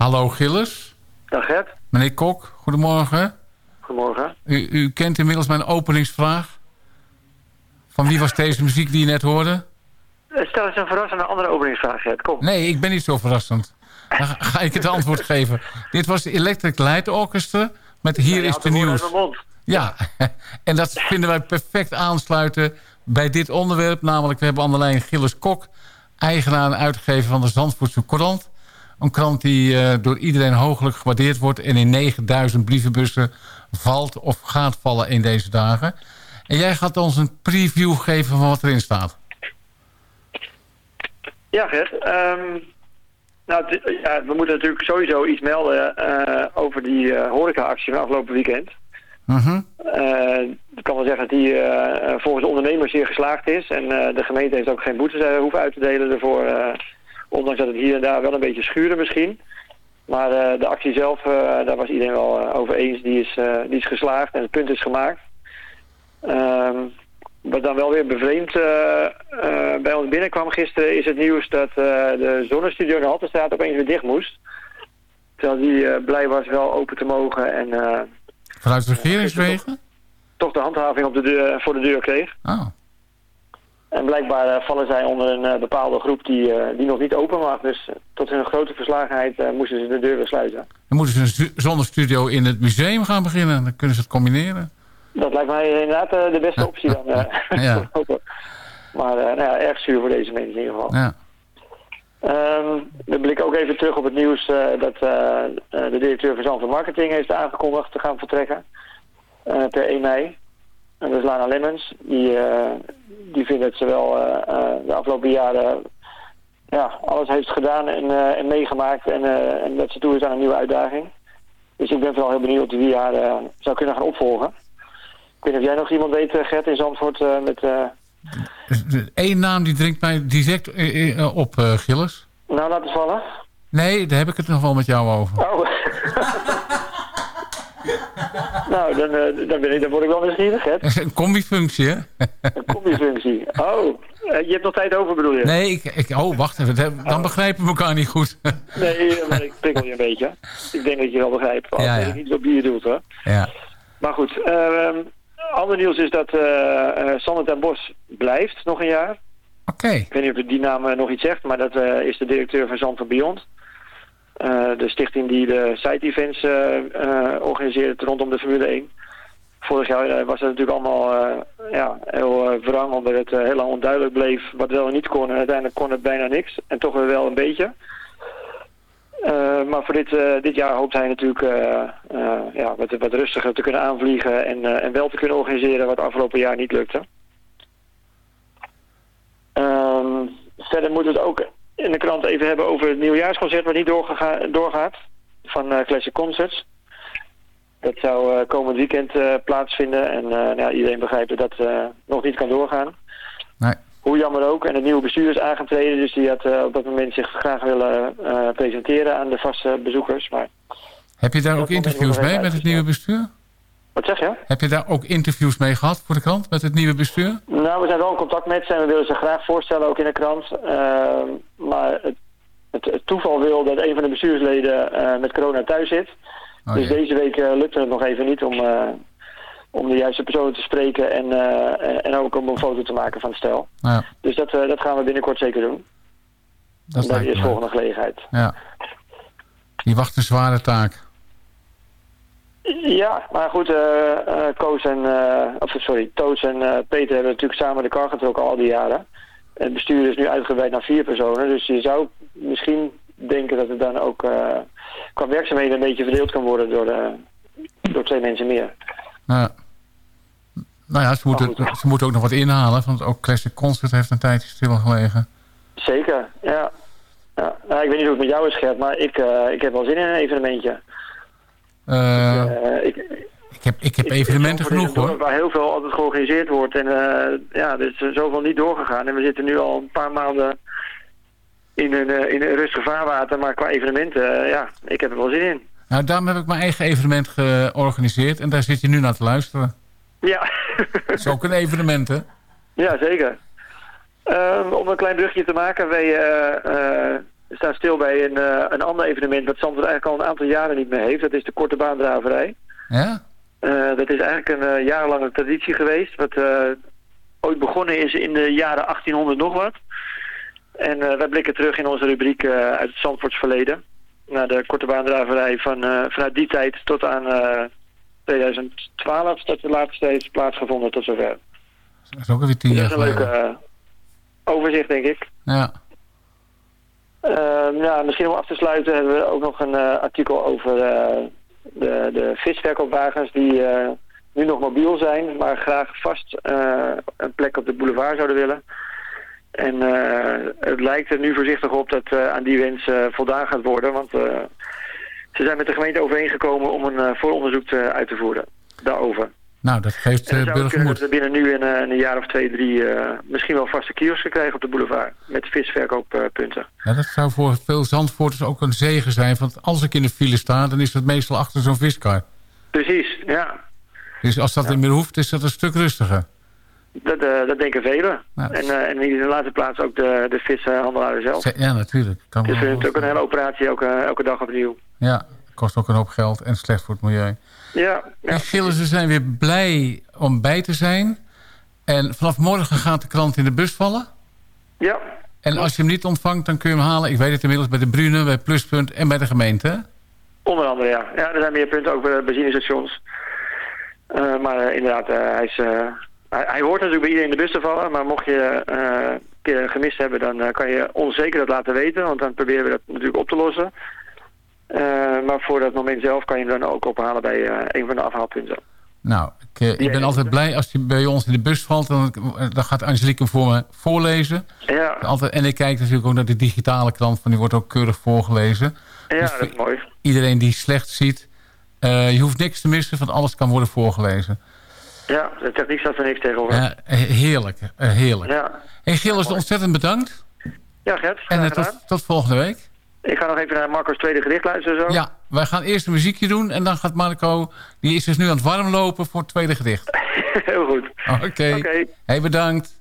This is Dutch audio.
Hallo Gilles. Dag Gert. Meneer Kok, goedemorgen. Goedemorgen. U, u kent inmiddels mijn openingsvraag. Van wie was deze muziek die je net hoorde? Eh, Stel eens een verrassende andere openingsvraag, Gert. Kom. Nee, ik ben niet zo verrassend. Dan ga- ik het antwoord geven. Dit was de Electric Light Orchestra met Hier is de nieuws. Ja, en dat vinden wij perfect aansluiten bij dit onderwerp. Namelijk, we hebben aan de lijn Gilles Kok, eigenaar en uitgever van de Zandvoortse Courant. Een krant die eh, door iedereen hooglijk gewaardeerd wordt... en in 9000 brievenbussen valt of gaat vallen in deze dagen. En jij gaat ons een preview geven van wat erin staat. Ja, Gert. Ehm, nou, ja, we moeten natuurlijk sowieso iets melden eh, over die eh, horeca-actie van afgelopen weekend. Mhm. Ik kan wel zeggen dat die volgens de ondernemers zeer geslaagd is. En de gemeente heeft ook geen boetes hoeven uit te delen ervoor. Ondanks dat het hier en daar wel een beetje schuurde misschien. Maar eh, de actie zelf, eh, daar was iedereen wel eh, over eens. Die is, die is geslaagd en het punt is gemaakt. Ehm, wat dan wel weer bevreemd bij ons binnenkwam gisteren is het nieuws dat de zonnestudio in de Haltestraat opeens weer dicht moest. Terwijl die blij was wel open te mogen en Vanuit de regeringswegen? toch de handhaving op de deur, voor de deur kreeg. Oh. En blijkbaar eh, vallen zij onder een eh, bepaalde groep die, eh, die nog niet open mag. Dus tot hun grote verslagenheid moesten ze de deur weer sluiten. Dan moeten ze een stu- zonnestudio in het museum gaan beginnen. Dan kunnen ze het combineren. Dat lijkt mij inderdaad de beste optie dan. Ja. maar nou ja, erg zuur voor deze mensen in ieder geval. Ja. Ehm, dan blik ik ook even terug op het nieuws dat de directeur van Zandvoort Marketing heeft aangekondigd te gaan vertrekken. per 1 mei. En dat is Lana Lemmens. Die, eh, die vindt dat ze wel eh, eh, de afgelopen jaren ja, alles heeft gedaan en, en meegemaakt. En, en dat ze toe is aan een nieuwe uitdaging. Dus ik ben vooral heel benieuwd wie haar zou kunnen gaan opvolgen. Ik weet niet of jij nog iemand weet, Gert, in Zandvoort met... Eén naam die dringt mij direct op, Gilles. nou, laten vallen. Nee, daar heb ik het nog wel met jou over. Oh. nou, dan, eh, dan, ben ik, dan word ik wel nieuwsgierig, hè? Een combifunctie, hè? Een combifunctie. Oh, eh, je hebt nog tijd over, bedoel je? Nee, ik, ik, oh, wacht even. Dan begrijpen we elkaar niet goed. Nee, maar ik prikkel je een beetje. Ik denk dat je wel begrijpt. Al Ja, niet wat je doet, hoor. ja. Maar goed, ehm ander nieuws is dat eh Sander ten Bos blijft nog een jaar. Oké. Ik weet niet of die naam nog iets zegt, maar dat is de directeur van Zandvoort Beyond. Eh, de stichting die de side-events eh, eh, organiseert rondom de Formule 1. Vorig jaar was het natuurlijk allemaal ja, heel wrang, omdat het heel lang onduidelijk bleef wat wel en niet kon. En uiteindelijk kon het bijna niks. En toch weer wel een beetje. Maar voor dit, dit jaar hoopt hij natuurlijk ja, wat, wat rustiger te kunnen aanvliegen en, en wel te kunnen organiseren wat afgelopen jaar niet lukte. Ehm, verder moeten we het ook in de krant even hebben over het nieuwjaarsconcert wat niet doorgaat van eh, Classic Concerts. Dat zou eh, komend weekend eh, plaatsvinden en nou ja, iedereen begrijpt dat dat nog niet kan doorgaan. Nee. Hoe jammer ook. En het nieuwe bestuur is aangetreden, dus die had op dat moment zich graag willen presenteren aan de vaste bezoekers. Maar Heb je daar ook interviews mee met het nieuwe bestuur? wat zeg je? Heb je daar ook interviews mee gehad voor de krant met het nieuwe bestuur? Nou, we zijn wel in contact met ze en we willen ze graag voorstellen, ook in de krant. Ehm, maar het, het, het toeval wil dat een van de bestuursleden eh, met corona thuis zit. Oh, dus deze week eh, lukte het nog even niet om, eh, om de juiste personen te spreken en, en- ook om een foto te maken van het stel. Ja, Dus dat, dat gaan we binnenkort zeker doen. dat lijkt de volgende gelegenheid. Ja. Die wacht een zware taak. Ja, maar goed, eh, Koos en, of sorry, Toos en Peter hebben natuurlijk samen de kar getrokken al die jaren. Het bestuur is nu uitgebreid naar vier personen, dus je zou misschien denken dat het dan ook eh, qua werkzaamheden een beetje verdeeld kan worden door, de, door twee mensen meer. Nou, ja. nou ja, ze moeten, ze moeten ook nog wat inhalen. Want ook Classic Concert heeft een tijdje stilgelegen. Zeker, ja. ja. Nou, ik weet niet hoe het met jou is, Gert, maar ik, eh, ik heb wel zin in een evenementje. Eh, Eh, ik, ik, heb, ik heb evenementen is genoeg hoor. Waar heel veel altijd georganiseerd wordt. En eh, ja, er is zoveel niet doorgegaan. En we zitten nu al een paar maanden in een, eh, in een rustig vaarwater. Maar qua evenementen, eh, ja, ik heb er wel zin in. Nou, daarom heb ik mijn eigen evenement georganiseerd. En daar zit je nu naar te luisteren. Ja, Dat is ook een evenement hè. ja zeker. Ehm, om een klein brugje te maken. Wij, staan stil bij een, een ander evenement wat Zandvoort eigenlijk al een aantal jaren niet meer heeft. Dat is de korte baandraverij. Ja? Uh, dat is eigenlijk een jarenlange traditie geweest. Wat ooit begonnen is in de jaren 1800 nog wat. En wij blikken terug in onze rubriek uit het Zandvoorts verleden. Naar de korte baandraverij van, vanuit die tijd tot aan 2012 dat de laatste heeft plaatsgevonden tot zover. Dat is ook tien jaar geleden. Dat is een leuk overzicht, denk ik. Ja. Uh, ja, misschien om af te sluiten hebben we ook nog een uh, artikel over uh, de, de visverkoopwagens die nu nog mobiel zijn, maar graag vast een plek op de boulevard zouden willen. En het lijkt er nu voorzichtig op dat aan die wens voldaan gaat worden, want ze zijn met de gemeente overeengekomen om een vooronderzoek uit te voeren daarover. Nou, dat geeft burger dat we binnen nu in, uh, een jaar of twee, drie uh, misschien wel vaste kiosken krijgen op de boulevard. Met visverkooppunten. Ja, dat zou voor veel Zandvoorters ook een zegen zijn. Want als ik in de file sta, dan is dat meestal achter zo'n viskar. Precies, ja. Dus als dat ja. niet meer hoeft, is dat een stuk rustiger. Dat, dat denken velen. En, en in de laatste plaats ook de, de vishandelaren zelf. Ja, natuurlijk. Kan het is natuurlijk ook een hele operatie elke, elke dag opnieuw. Ja, kost ook een hoop geld en slecht voor het milieu. Ja, ja. En ze zijn weer blij om bij te zijn. En vanaf morgen gaat de krant in de bus vallen. Ja. En als je hem niet ontvangt, dan kun je hem halen. Ik weet het inmiddels bij de Brune, bij Pluspunt en bij de gemeente. Onder andere, ja. Ja, er zijn meer punten ook bij benzinestations. Uh, maar uh, inderdaad, uh, hij, is, hij, hij, hoort natuurlijk bij iedereen in de bus te vallen. Maar mocht je een keer gemist hebben, dan kan je ons zeker dat laten weten. Want dan proberen we dat natuurlijk op te lossen. Uh, maar voor dat moment zelf kan je hem dan ook ophalen bij uh, een van de afhaalpunten. Nou, ik, uh, ik ben altijd blij als hij bij ons in de bus valt. Dan, dan gaat Angelique hem voor me voorlezen. Ja. Altijd, en ik kijk natuurlijk ook naar de digitale krant. Van die wordt ook keurig voorgelezen. Ja, dus dat is mooi. Iedereen die slecht ziet. je hoeft niks te missen, want alles kan worden voorgelezen. Ja, de techniek staat er niks tegenover. Ja, heerlijk, heerlijk. Ja. Hey Gilles, ontzettend bedankt. Ja, Gert. En tot, tot volgende week. Ik ga nog even naar Marco's tweede gedicht luisteren zo. Ja, wij gaan eerst een muziekje doen en dan gaat Marco... die is dus nu aan het warm lopen voor het tweede gedicht. Heel goed. Oké. Okay. Okay. Hey, bedankt.